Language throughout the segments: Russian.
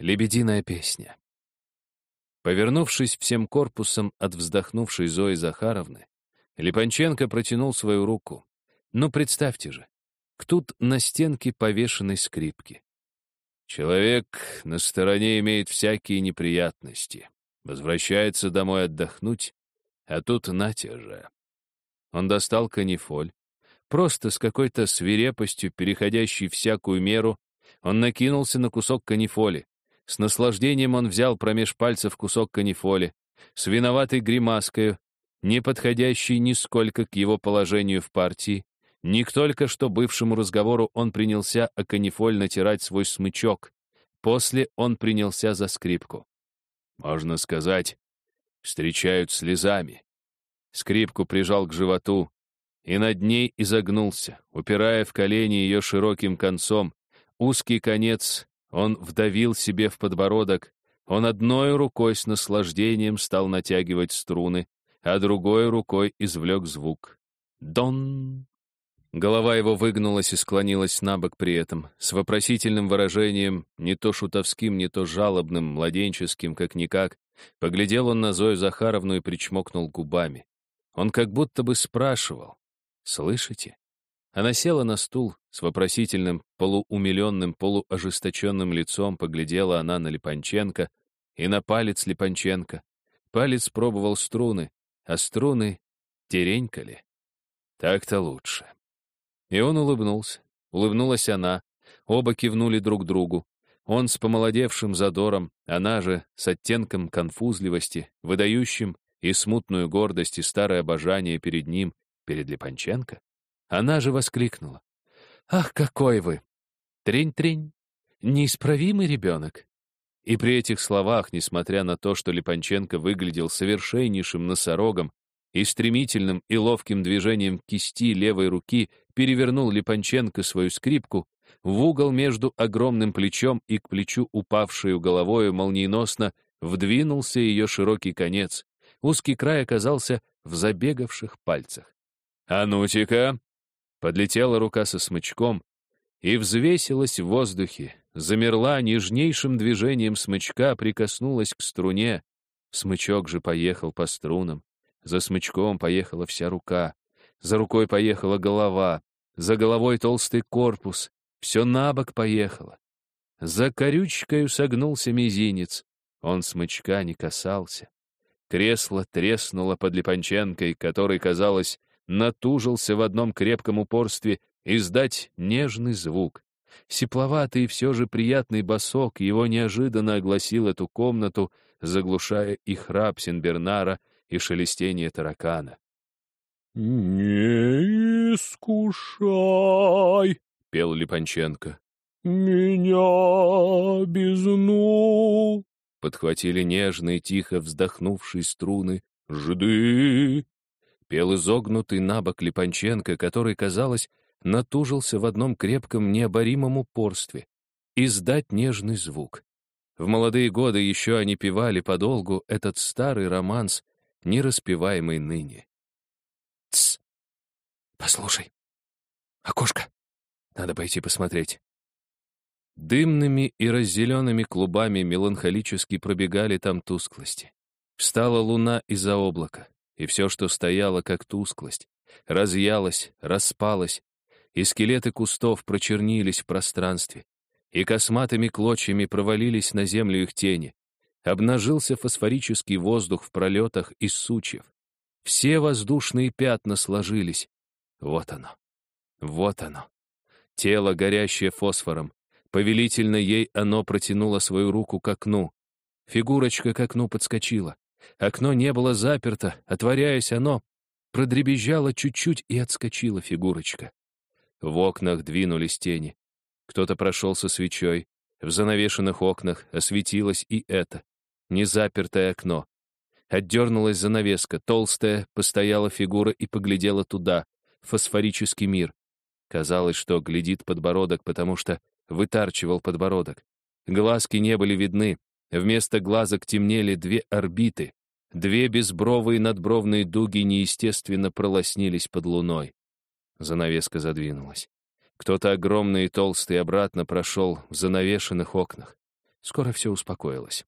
Лебединая песня. Повернувшись всем корпусом от вздохнувшей Зои Захаровны, Липанченко протянул свою руку. Ну, представьте же, тут на стенке повешенной скрипки. Человек на стороне имеет всякие неприятности. Возвращается домой отдохнуть, а тут нате же. Он достал канифоль. Просто с какой-то свирепостью, переходящей всякую меру, он накинулся на кусок канифоли. С наслаждением он взял промеж пальцев кусок канифоли, с виноватой гримаскою, не подходящей нисколько к его положению в партии, не к только что бывшему разговору он принялся о канифоль натирать свой смычок. После он принялся за скрипку. Можно сказать, встречают слезами. Скрипку прижал к животу и над ней изогнулся, упирая в колени ее широким концом. Узкий конец он вдавил себе в подбородок, он одной рукой с наслаждением стал натягивать струны, а другой рукой извлек звук. Дон! Голова его выгнулась и склонилась на бок при этом, с вопросительным выражением, не то шутовским, не то жалобным, младенческим, как-никак. Поглядел он на Зою Захаровну и причмокнул губами. Он как будто бы спрашивал. «Слышите?» Она села на стул с вопросительным, полуумиленным, полуожесточенным лицом, поглядела она на Липанченко и на палец Липанченко. Палец пробовал струны, а струны теренькали. Так-то лучше. И он улыбнулся. Улыбнулась она. Оба кивнули друг другу. Он с помолодевшим задором, она же с оттенком конфузливости, выдающим и смутную гордость, и старое обожание перед ним, перед Липанченко. Она же воскликнула. «Ах, какой вы! Трень-трень! Неисправимый ребенок!» И при этих словах, несмотря на то, что Липанченко выглядел совершеннейшим носорогом и стремительным и ловким движением кисти левой руки перевернул Липанченко свою скрипку, в угол между огромным плечом и к плечу упавшую головою молниеносно вдвинулся ее широкий конец. Узкий край оказался в забегавших пальцах. «А ну-тика!» Подлетела рука со смычком и взвесилась в воздухе, замерла нежнейшим движением смычка, прикоснулась к струне. Смычок же поехал по струнам. За смычком поехала вся рука. За рукой поехала голова. За головой толстый корпус. Все на бок поехало. За корючкою согнулся мизинец. Он смычка не касался. Кресло треснуло под Липанченкой, который, казалось, натужился в одном крепком упорстве издать нежный звук. Сепловатый и все же приятный босок его неожиданно огласил эту комнату, заглушая и храп Синбернара, и шелестение таракана. «Не искушай», — пел Липанченко, — «меня безну». Подхватили нежные, тихо вздохнувшие струны. «Жды!» Пел изогнутый набок Липанченко, который, казалось, натужился в одном крепком необоримом упорстве. Издать нежный звук. В молодые годы еще они певали подолгу этот старый романс, не распеваемый ныне. Тсс! Послушай. Окошко. Надо пойти посмотреть. Дымными и раззелеными клубами меланхолически пробегали там тусклости. Встала луна из-за облака и все, что стояло, как тусклость, разъялось, распалось, и скелеты кустов прочернились в пространстве, и косматыми клочьями провалились на землю их тени. Обнажился фосфорический воздух в пролетах из сучьев. Все воздушные пятна сложились. Вот оно. Вот оно. Тело, горящее фосфором. Повелительно ей оно протянуло свою руку к окну. Фигурочка к окну подскочила. Окно не было заперто, отворяясь оно, продребезжало чуть-чуть и отскочила фигурочка. В окнах двинулись тени. Кто-то прошел со свечой. В занавешенных окнах осветилось и это. Незапертое окно. Отдернулась занавеска, толстая, постояла фигура и поглядела туда, фосфорический мир. Казалось, что глядит подбородок, потому что вытарчивал подбородок. Глазки не были видны, Вместо глазок темнели две орбиты. Две безбровые надбровные дуги неестественно пролоснились под луной. Занавеска задвинулась. Кто-то огромный и толстый обратно прошел в занавешенных окнах. Скоро все успокоилось.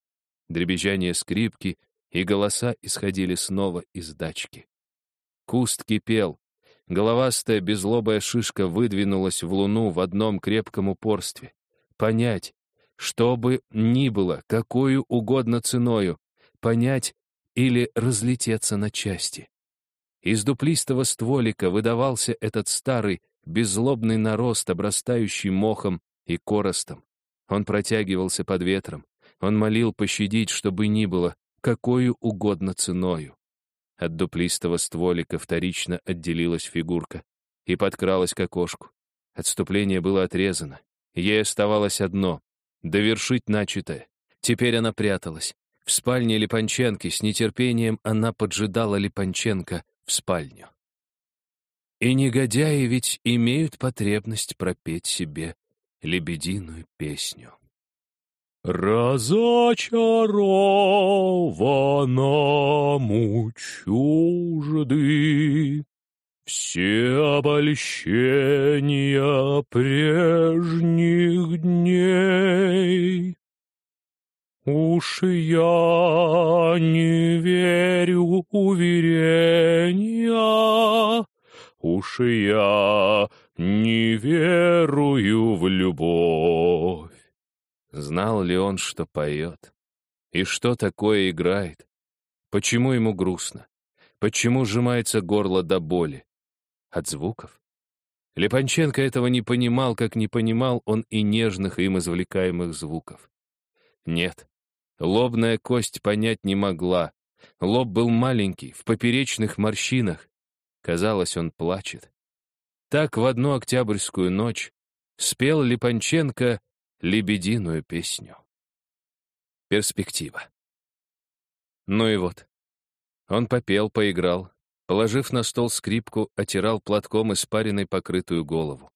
Дребезжание скрипки и голоса исходили снова из дачки. Куст кипел. Головастая безлобая шишка выдвинулась в луну в одном крепком упорстве. Понять, что бы ни было, какую угодно ценою, понять или разлететься на части. Из дуплистого стволика выдавался этот старый, беззлобный нарост, обрастающий мохом и коростом. Он протягивался под ветром. Он молил пощадить, чтобы ни было, какую угодно ценою. От дуплистого стволика вторично отделилась фигурка и подкралась к окошку. Отступление было отрезано. Ей оставалось одно — довершить начатое. Теперь она пряталась. В спальне Липанченки с нетерпением она поджидала Липанченко в спальню. И негодяи ведь имеют потребность пропеть себе лебединую песню. Разочарованному чужды все обольщения прежних дней. Уж я не верю уверения, Уж я не верую в любовь. Знал ли он, что поет? И что такое играет? Почему ему грустно? Почему сжимается горло до боли? От звуков? Лепанченко этого не понимал, как не понимал он и нежных им извлекаемых звуков. Нет, лобная кость понять не могла. Лоб был маленький, в поперечных морщинах, Казалось, он плачет. Так в одну октябрьскую ночь спел Липанченко лебединую песню. Перспектива. Ну и вот. Он попел, поиграл, положив на стол скрипку, отирал платком испаренной покрытую голову.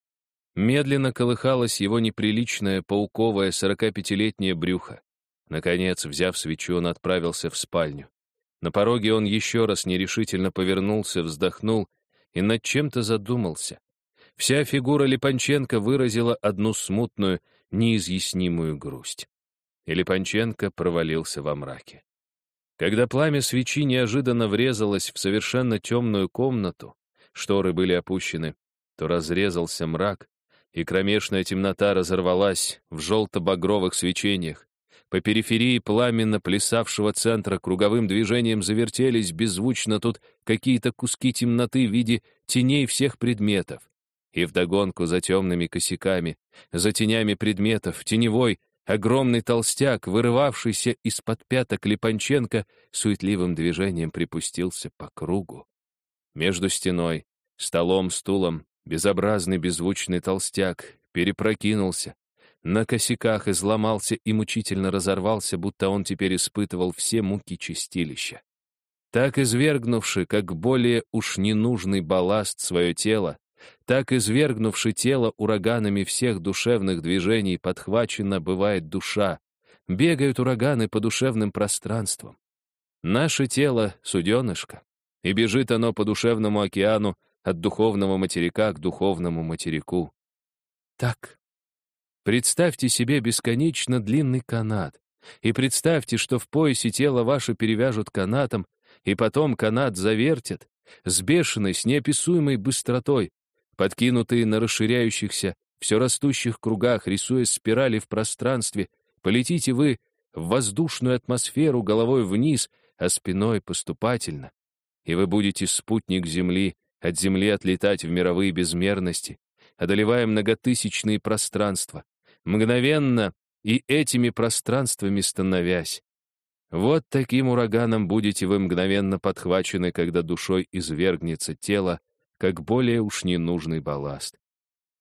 Медленно колыхалось его неприличное пауковое сорокапятилетнее брюхо. Наконец, взяв свечу, он отправился в спальню. На пороге он еще раз нерешительно повернулся, вздохнул и над чем-то задумался. Вся фигура Липанченко выразила одну смутную, неизъяснимую грусть. И Липанченко провалился во мраке. Когда пламя свечи неожиданно врезалось в совершенно темную комнату, шторы были опущены, то разрезался мрак, и кромешная темнота разорвалась в желто-багровых свечениях. По периферии пламенно плясавшего центра круговым движением завертелись беззвучно тут какие-то куски темноты в виде теней всех предметов. И вдогонку за темными косяками, за тенями предметов, теневой, огромный толстяк, вырывавшийся из-под пяток Липанченко, суетливым движением припустился по кругу. Между стеной, столом, стулом, безобразный беззвучный толстяк перепрокинулся, на косяках изломался и мучительно разорвался, будто он теперь испытывал все муки чистилища. Так извергнувши, как более уж ненужный балласт свое тело, так извергнувши тело ураганами всех душевных движений, подхвачена бывает душа, бегают ураганы по душевным пространствам. Наше тело — суденышко, и бежит оно по душевному океану от духовного материка к духовному материку. Так Представьте себе бесконечно длинный канат. И представьте, что в поясе тело ваше перевяжут канатом, и потом канат завертят с бешеной, с неописуемой быстротой, подкинутые на расширяющихся, все растущих кругах, рисуя спирали в пространстве, полетите вы в воздушную атмосферу головой вниз, а спиной поступательно. И вы будете спутник Земли, от Земли отлетать в мировые безмерности, одолевая многотысячные пространства, мгновенно и этими пространствами становясь. Вот таким ураганом будете вы мгновенно подхвачены, когда душой извергнется тело, как более уж ненужный балласт.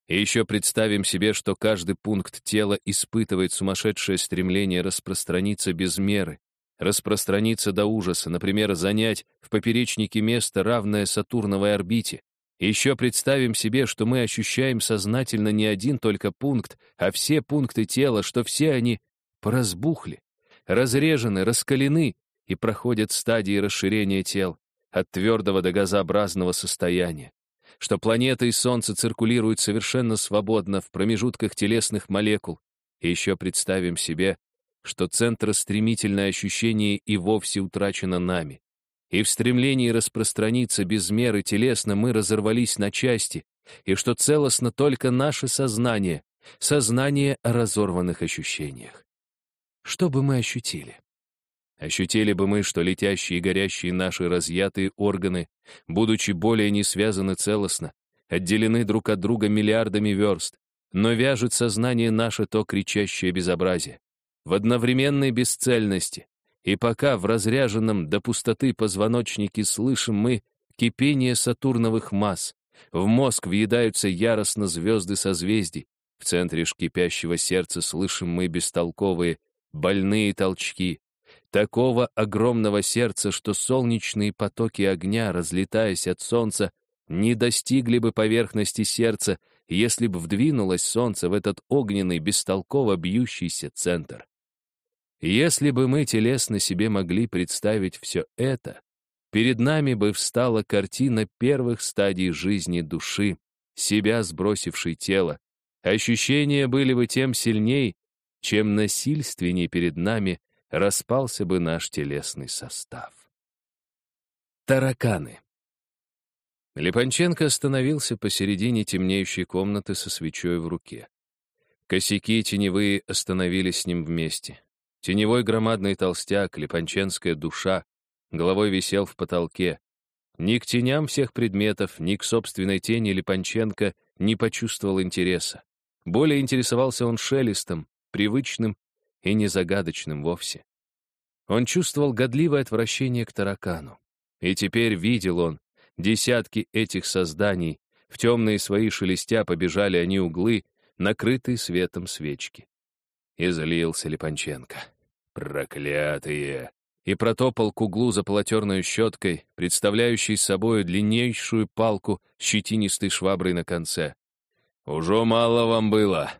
И еще представим себе, что каждый пункт тела испытывает сумасшедшее стремление распространиться без меры, распространиться до ужаса, например, занять в поперечнике место, равное Сатурновой орбите, еще представим себе, что мы ощущаем сознательно не один только пункт, а все пункты тела, что все они поразбухли, разрежены, раскалены и проходят стадии расширения тел от твердого до газообразного состояния, что планеты и Солнце циркулируют совершенно свободно в промежутках телесных молекул. И еще представим себе, что центростремительное ощущение и вовсе утрачено нами. И в стремлении распространиться без меры телесно мы разорвались на части, и что целостно только наше сознание, сознание о разорванных ощущениях. Что бы мы ощутили? Ощутили бы мы, что летящие и горящие наши разъятые органы, будучи более не связаны целостно, отделены друг от друга миллиардами верст, но вяжет сознание наше то кричащее безобразие. В одновременной бесцельности, и пока в разряженном до пустоты позвоночнике слышим мы кипение сатурновых масс, в мозг въедаются яростно звезды созвездий, в центре ж сердца слышим мы бестолковые, больные толчки, такого огромного сердца, что солнечные потоки огня, разлетаясь от солнца, не достигли бы поверхности сердца, если бы вдвинулось солнце в этот огненный, бестолково бьющийся центр. Если бы мы телесно себе могли представить все это, перед нами бы встала картина первых стадий жизни души, себя сбросившей тело. Ощущения были бы тем сильней, чем насильственней перед нами распался бы наш телесный состав. Тараканы. Липанченко остановился посередине темнеющей комнаты со свечой в руке. Косяки теневые остановились с ним вместе. Теневой громадный толстяк, липанченская душа, головой висел в потолке. Ни к теням всех предметов, ни к собственной тени Липанченко не почувствовал интереса. Более интересовался он шелестом, привычным и незагадочным вовсе. Он чувствовал годливое отвращение к таракану. И теперь видел он, Десятки этих созданий, в темные свои шелестя побежали они углы, накрытые светом свечки. И залился Липанченко. Проклятые! И протопал к углу за полотерной щеткой, представляющей собой длиннейшую палку с щетинистой шваброй на конце. «Уже мало вам было!»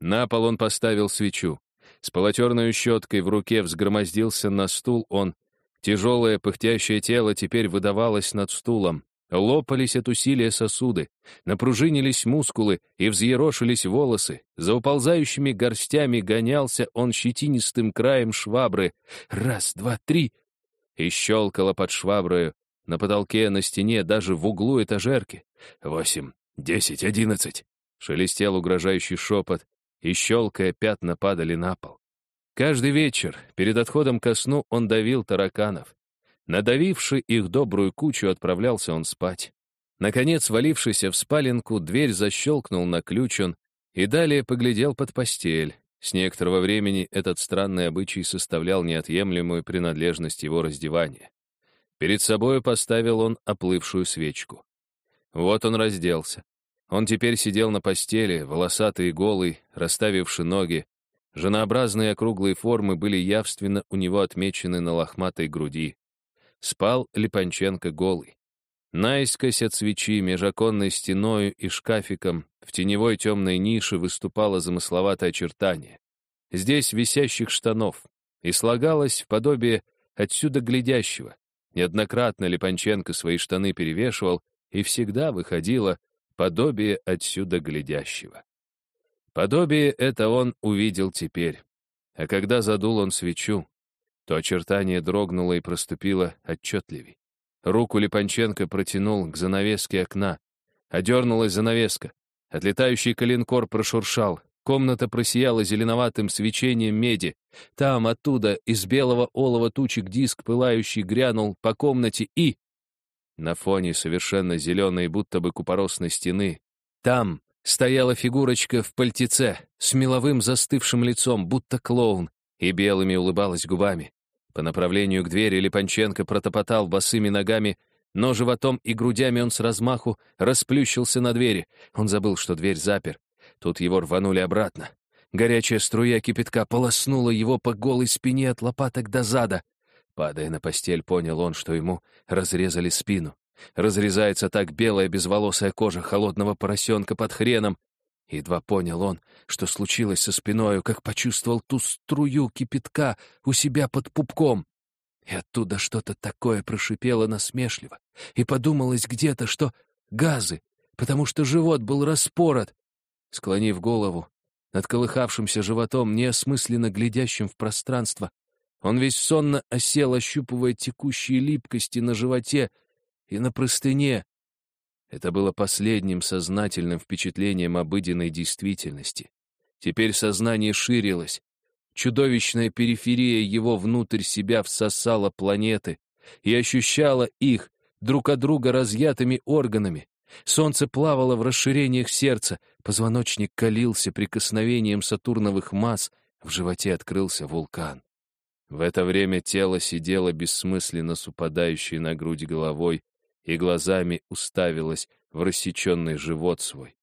На пол он поставил свечу. С полотерной щеткой в руке взгромоздился на стул он Тяжелое пыхтящее тело теперь выдавалось над стулом. Лопались от усилия сосуды, напружинились мускулы и взъерошились волосы. За уползающими горстями гонялся он щетинистым краем швабры. Раз, два, три. И щелкало под шваброю. На потолке, на стене, даже в углу этажерки. Восемь, десять, одиннадцать. Шелестел угрожающий шепот, и, щелкая, пятна падали на пол. Каждый вечер, перед отходом ко сну, он давил тараканов. Надавивши их добрую кучу, отправлялся он спать. Наконец, валившийся в спаленку, дверь защелкнул на ключ он и далее поглядел под постель. С некоторого времени этот странный обычай составлял неотъемлемую принадлежность его раздевания. Перед собою поставил он оплывшую свечку. Вот он разделся. Он теперь сидел на постели, волосатый и голый, расставивши ноги, Женообразные округлые формы были явственно у него отмечены на лохматой груди. Спал Липанченко голый. Наискось от свечи, меж оконной стеною и шкафиком, в теневой темной нише выступало замысловатое очертание. Здесь висящих штанов, и слагалось в подобие отсюда глядящего. Неоднократно Липанченко свои штаны перевешивал, и всегда выходило подобие отсюда глядящего. Подобие это он увидел теперь. А когда задул он свечу, то очертание дрогнуло и проступило отчетливей. Руку Липанченко протянул к занавеске окна. Одернулась занавеска. Отлетающий коленкор прошуршал. Комната просияла зеленоватым свечением меди. Там, оттуда, из белого олова тучек диск пылающий грянул по комнате и... На фоне совершенно зеленой, будто бы купоросной стены, там, Стояла фигурочка в пальтеце, с меловым застывшим лицом, будто клоун, и белыми улыбалась губами. По направлению к двери Липанченко протопотал босыми ногами, но животом и грудями он с размаху расплющился на двери. Он забыл, что дверь запер. Тут его рванули обратно. Горячая струя кипятка полоснула его по голой спине от лопаток до зада. Падая на постель, понял он, что ему разрезали спину. Разрезается так белая безволосая кожа холодного поросенка под хреном. Едва понял он, что случилось со спиною, как почувствовал ту струю кипятка у себя под пупком. И оттуда что-то такое прошипело насмешливо. И подумалось где-то, что газы, потому что живот был распорот. Склонив голову, над колыхавшимся животом, неосмысленно глядящим в пространство. Он весь сонно осел, ощупывая текущие липкости на животе и на простыне. Это было последним сознательным впечатлением обыденной действительности. Теперь сознание ширилось. Чудовищная периферия его внутрь себя всосала планеты и ощущала их друг от друга разъятыми органами. Солнце плавало в расширениях сердца, позвоночник калился прикосновением сатурновых масс, в животе открылся вулкан. В это время тело сидело бессмысленно с упадающей на грудь головой и глазами уставилось в рассеченный живот свой.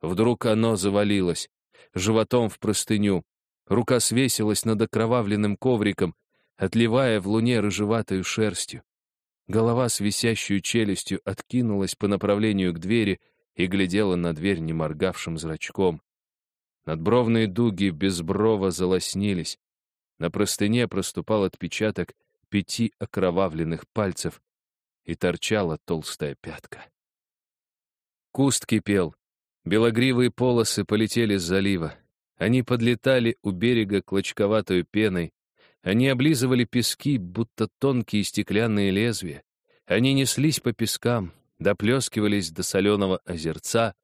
Вдруг оно завалилось, животом в простыню, рука свесилась над окровавленным ковриком, отливая в луне рыжеватою шерстью. Голова с висящей челюстью откинулась по направлению к двери и глядела на дверь неморгавшим зрачком. Надбровные дуги безброво залоснились. На простыне проступал отпечаток пяти окровавленных пальцев и торчала толстая пятка. Куст кипел. Белогривые полосы полетели с залива. Они подлетали у берега клочковатой пеной, они облизывали пески, будто тонкие стеклянные лезвия. Они неслись по пескам, доплескивались до соленого озерца,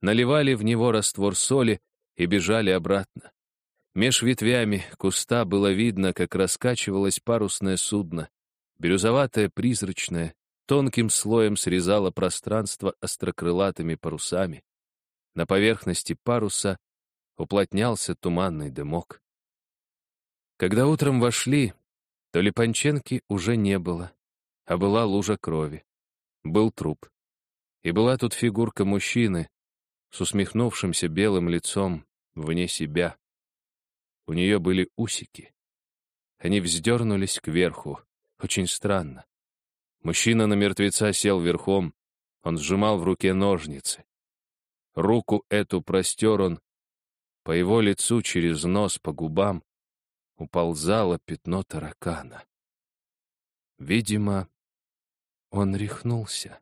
наливали в него раствор соли и бежали обратно. Меж ветвями куста было видно, как раскачивалось парусное судно. Бирюзоватое, призрачное, тонким слоем срезало пространство острокрылатыми парусами. На поверхности паруса уплотнялся туманный дымок. Когда утром вошли, то Липанченки уже не было, а была лужа крови. Был труп. И была тут фигурка мужчины с усмехнувшимся белым лицом вне себя. У нее были усики. Они вздернулись кверху. Очень странно. Мужчина на мертвеца сел верхом. Он сжимал в руке ножницы. Руку эту простер он по его лицу через нос, по губам уползало пятно таракана. Видимо, он рехнулся.